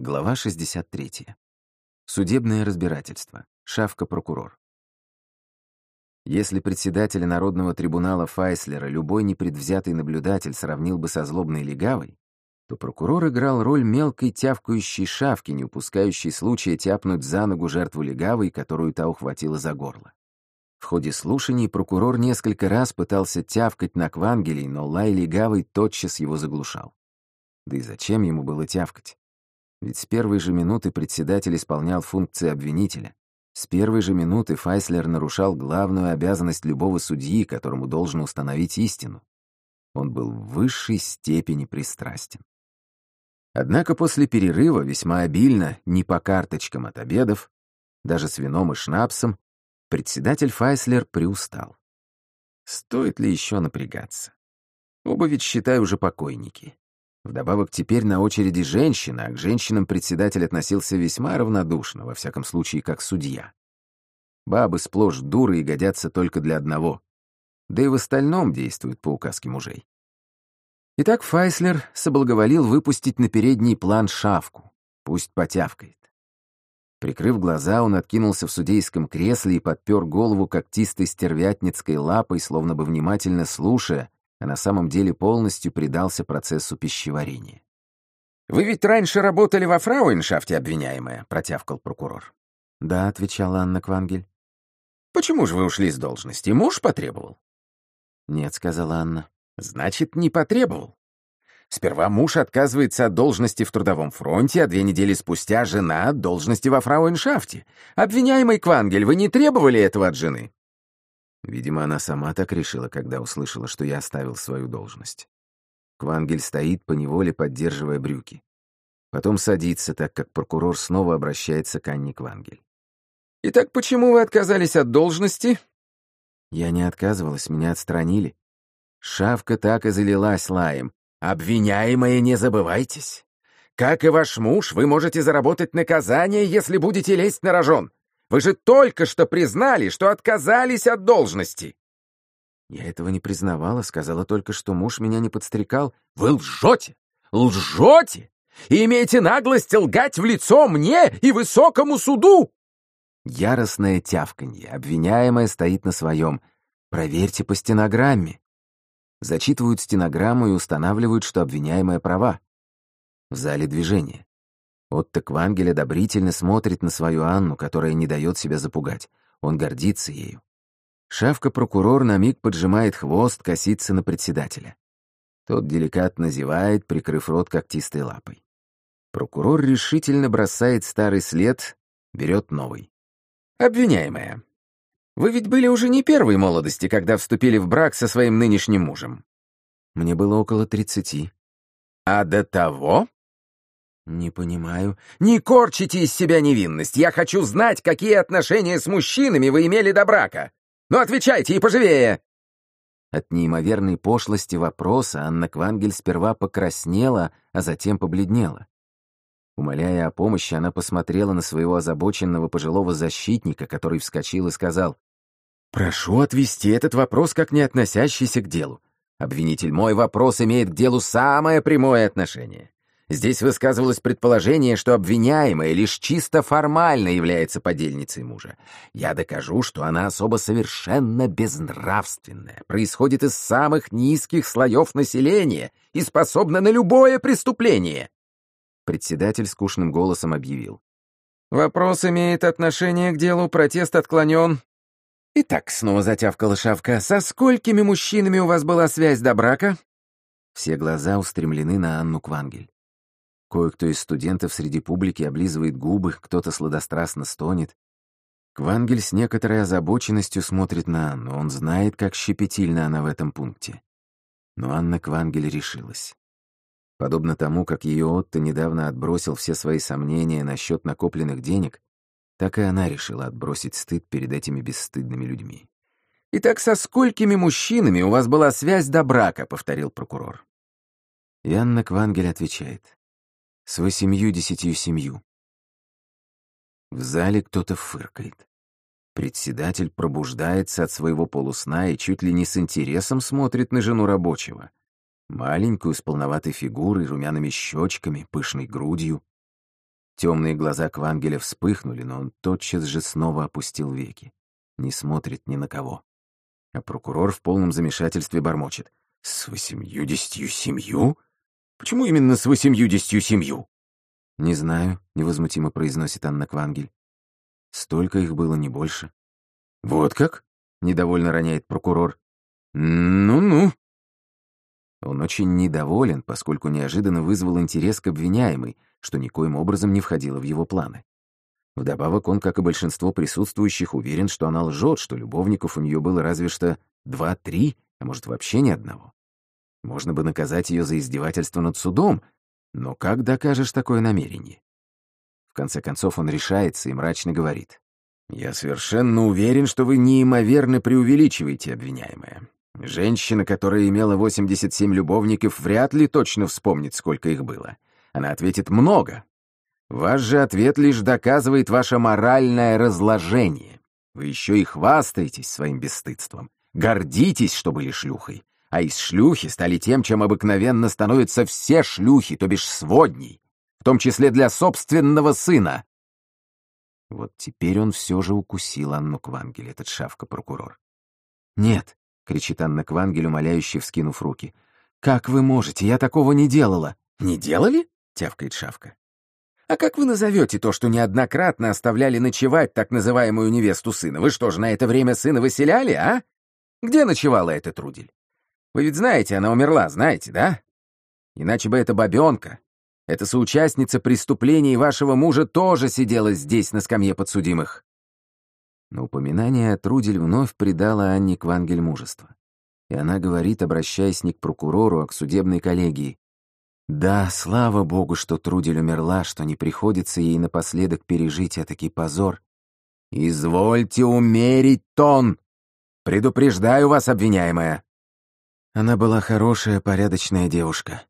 Глава 63. Судебное разбирательство. Шавка-прокурор. Если председателя Народного трибунала Файслера любой непредвзятый наблюдатель сравнил бы со злобной легавой, то прокурор играл роль мелкой тявкающей шавки, не упускающей случая тяпнуть за ногу жертву легавой, которую та ухватила за горло. В ходе слушаний прокурор несколько раз пытался тявкать на Квангелей, но лай легавый тотчас его заглушал. Да и зачем ему было тявкать? Ведь с первой же минуты председатель исполнял функции обвинителя. С первой же минуты Файслер нарушал главную обязанность любого судьи, которому должен установить истину. Он был в высшей степени пристрастен. Однако после перерыва, весьма обильно, не по карточкам от обедов, даже с вином и шнапсом, председатель Файслер приустал. Стоит ли еще напрягаться? Оба ведь, считай, уже покойники. Вдобавок теперь на очереди женщина, а к женщинам председатель относился весьма равнодушно, во всяком случае, как судья. Бабы сплошь дуры и годятся только для одного. Да и в остальном действуют по указке мужей. Итак, Файслер соблаговолил выпустить на передний план шавку. Пусть потявкает. Прикрыв глаза, он откинулся в судейском кресле и подпер голову когтистой стервятницкой лапой, словно бы внимательно слушая, а на самом деле полностью предался процессу пищеварения. «Вы ведь раньше работали во фрауеншафте, обвиняемая», — протявкал прокурор. «Да», — отвечала Анна Квангель. «Почему же вы ушли с должности? Муж потребовал?» «Нет», — сказала Анна. «Значит, не потребовал. Сперва муж отказывается от должности в Трудовом фронте, а две недели спустя жена от должности во фрауеншафте. Обвиняемый Квангель, вы не требовали этого от жены?» Видимо, она сама так решила, когда услышала, что я оставил свою должность. Квангель стоит, поневоле поддерживая брюки. Потом садится, так как прокурор снова обращается к Анне Квангель. «Итак, почему вы отказались от должности?» Я не отказывалась, меня отстранили. Шавка так и залилась лаем. «Обвиняемые, не забывайтесь. Как и ваш муж, вы можете заработать наказание, если будете лезть на рожон. Вы же только что признали, что отказались от должности!» Я этого не признавала, сказала только, что муж меня не подстрекал. «Вы лжете! Лжете! И имеете наглость лгать в лицо мне и высокому суду!» Яростное тявканье, обвиняемая стоит на своем. Проверьте по стенограмме. Зачитывают стенограмму и устанавливают, что обвиняемая права. В зале движение. Отто Квангель одобрительно смотрит на свою Анну, которая не дает себя запугать. Он гордится ею. Шавка-прокурор на миг поджимает хвост, косится на председателя. Тот деликатно зевает, прикрыв рот когтистой лапой. Прокурор решительно бросает старый след, берет новый. «Обвиняемая, вы ведь были уже не первой молодости, когда вступили в брак со своим нынешним мужем». Мне было около тридцати. «А до того?» «Не понимаю». «Не корчите из себя невинность. Я хочу знать, какие отношения с мужчинами вы имели до брака. Ну, отвечайте и поживее!» От неимоверной пошлости вопроса Анна Квангель сперва покраснела, а затем побледнела. Умоляя о помощи, она посмотрела на своего озабоченного пожилого защитника, который вскочил и сказал, «Прошу отвести этот вопрос как не относящийся к делу. Обвинитель, мой вопрос имеет к делу самое прямое отношение. Здесь высказывалось предположение, что обвиняемая лишь чисто формально является подельницей мужа. Я докажу, что она особо совершенно безнравственная, происходит из самых низких слоев населения и способна на любое преступление. Председатель скучным голосом объявил. «Вопрос имеет отношение к делу, протест отклонен». «Итак», — снова затявкала шавка, — «со сколькими мужчинами у вас была связь до брака?» Все глаза устремлены на Анну Квангель. Кое-кто из студентов среди публики облизывает губы, кто-то сладострастно стонет. Квангель с некоторой озабоченностью смотрит на Анну, он знает, как щепетильна она в этом пункте. Но Анна Квангель решилась. Подобно тому, как ее Отто недавно отбросил все свои сомнения насчет накопленных денег, так и она решила отбросить стыд перед этими бесстыдными людьми. «Итак, со сколькими мужчинами у вас была связь до брака?» — повторил прокурор. И Анна Квангель отвечает с восемью-десятью семью. В зале кто-то фыркает. Председатель пробуждается от своего полусна и чуть ли не с интересом смотрит на жену рабочего. Маленькую, с полноватой фигурой, румяными щечками, пышной грудью. Темные глаза Квангеля вспыхнули, но он тотчас же снова опустил веки. Не смотрит ни на кого. А прокурор в полном замешательстве бормочет. «С восемьюдесятью семью? Почему именно с восемьюдесятью семью?» «Не знаю», — невозмутимо произносит Анна Квангель. «Столько их было, не больше». «Вот как?» — недовольно роняет прокурор. «Ну-ну». Он очень недоволен, поскольку неожиданно вызвал интерес к обвиняемой, что никоим образом не входило в его планы. Вдобавок он, как и большинство присутствующих, уверен, что она лжет, что любовников у нее было разве что два-три, а может вообще ни одного. Можно бы наказать ее за издевательство над судом, но как докажешь такое намерение? В конце концов он решается и мрачно говорит. «Я совершенно уверен, что вы неимоверно преувеличиваете, обвиняемая. Женщина, которая имела 87 любовников, вряд ли точно вспомнит, сколько их было. Она ответит «много». Ваш же ответ лишь доказывает ваше моральное разложение. Вы еще и хвастаетесь своим бесстыдством. Гордитесь, что были шлюхой. А из шлюхи стали тем, чем обыкновенно становятся все шлюхи, то бишь сводней, в том числе для собственного сына. Вот теперь он все же укусил Анну Квангель, этот шавка-прокурор. «Нет», — кричит Анна Квангель, умоляюще вскинув руки. «Как вы можете? Я такого не делала». «Не делали?» — тявкает шавка. «А как вы назовете то, что неоднократно оставляли ночевать так называемую невесту сына? Вы что же, на это время сына выселяли, а? Где ночевала эта Трудель? Вы ведь знаете, она умерла, знаете, да? Иначе бы эта бабенка, эта соучастница преступлений вашего мужа тоже сидела здесь, на скамье подсудимых. Но упоминание Трудель вновь придало Анне Квангель мужество. И она говорит, обращаясь не к прокурору, а к судебной коллегии. «Да, слава богу, что Трудель умерла, что не приходится ей напоследок пережить этакий позор. Извольте умерить тон! Предупреждаю вас, обвиняемая!» Она была хорошая, порядочная девушка.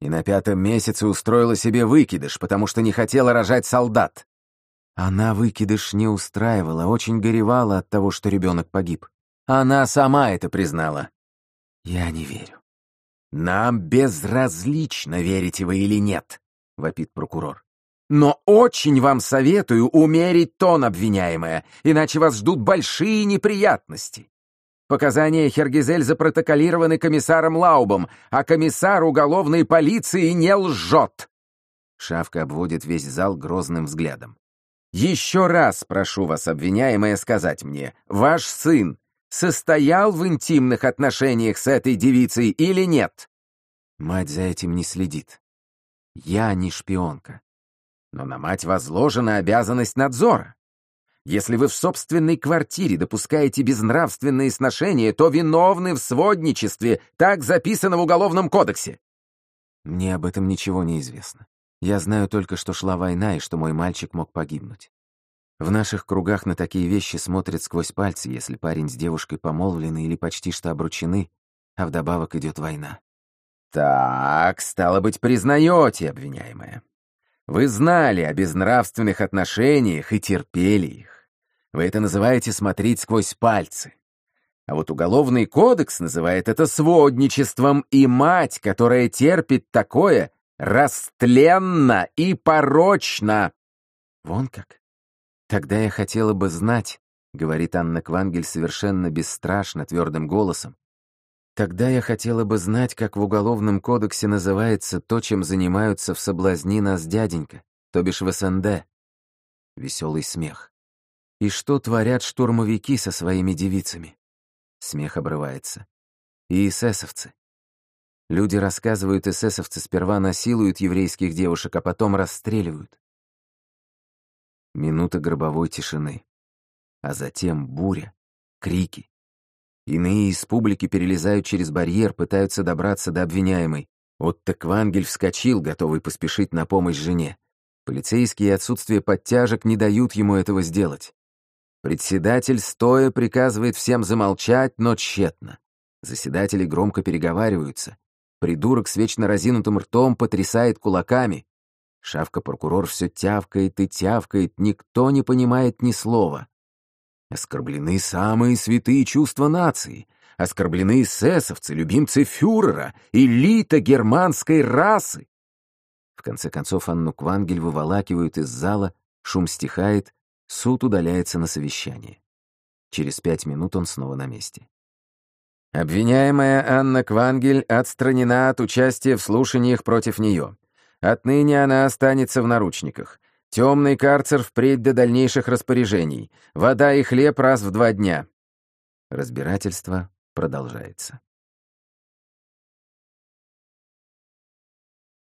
И на пятом месяце устроила себе выкидыш, потому что не хотела рожать солдат. Она выкидыш не устраивала, очень горевала от того, что ребенок погиб. Она сама это признала. Я не верю. «Нам безразлично, верите вы или нет», — вопит прокурор. «Но очень вам советую умерить тон, обвиняемая, иначе вас ждут большие неприятности. Показания Хергизель запротоколированы комиссаром Лаубом, а комиссар уголовной полиции не лжет!» Шавка обводит весь зал грозным взглядом. «Еще раз прошу вас, обвиняемая, сказать мне, ваш сын состоял в интимных отношениях с этой девицей или нет?» Мать за этим не следит. Я не шпионка. Но на мать возложена обязанность надзора. Если вы в собственной квартире допускаете безнравственные сношения, то виновны в сводничестве, так записано в Уголовном кодексе. Мне об этом ничего не известно. Я знаю только, что шла война и что мой мальчик мог погибнуть. В наших кругах на такие вещи смотрят сквозь пальцы, если парень с девушкой помолвлены или почти что обручены, а вдобавок идет война. Так, стало быть, признаете, обвиняемая. Вы знали о безнравственных отношениях и терпели их. Вы это называете смотреть сквозь пальцы. А вот Уголовный кодекс называет это сводничеством, и мать, которая терпит такое, растленно и порочно. Вон как. Тогда я хотела бы знать, — говорит Анна Квангель совершенно бесстрашно, твердым голосом, Тогда я хотела бы знать, как в Уголовном кодексе называется то, чем занимаются в соблазни нас дяденька, то бишь в СНД. Веселый смех. И что творят штурмовики со своими девицами? Смех обрывается. И эсэсовцы. Люди рассказывают, эсэсовцы сперва насилуют еврейских девушек, а потом расстреливают. Минута гробовой тишины. А затем буря, крики. Иные из публики перелезают через барьер, пытаются добраться до обвиняемой. Отто Квангель вскочил, готовый поспешить на помощь жене. Полицейские отсутствие подтяжек не дают ему этого сделать. Председатель стоя приказывает всем замолчать, но тщетно. Заседатели громко переговариваются. Придурок с вечно разинутым ртом потрясает кулаками. Шавка-прокурор все тявкает и тявкает, никто не понимает ни слова. Оскорблены самые святые чувства нации. Оскорблены эсэсовцы, любимцы фюрера, элита германской расы. В конце концов Анну Квангель выволакивают из зала, шум стихает, суд удаляется на совещание. Через пять минут он снова на месте. Обвиняемая Анна Квангель отстранена от участия в слушаниях против нее. Отныне она останется в наручниках. Темный карцер впредь до дальнейших распоряжений. Вода и хлеб раз в два дня. Разбирательство продолжается.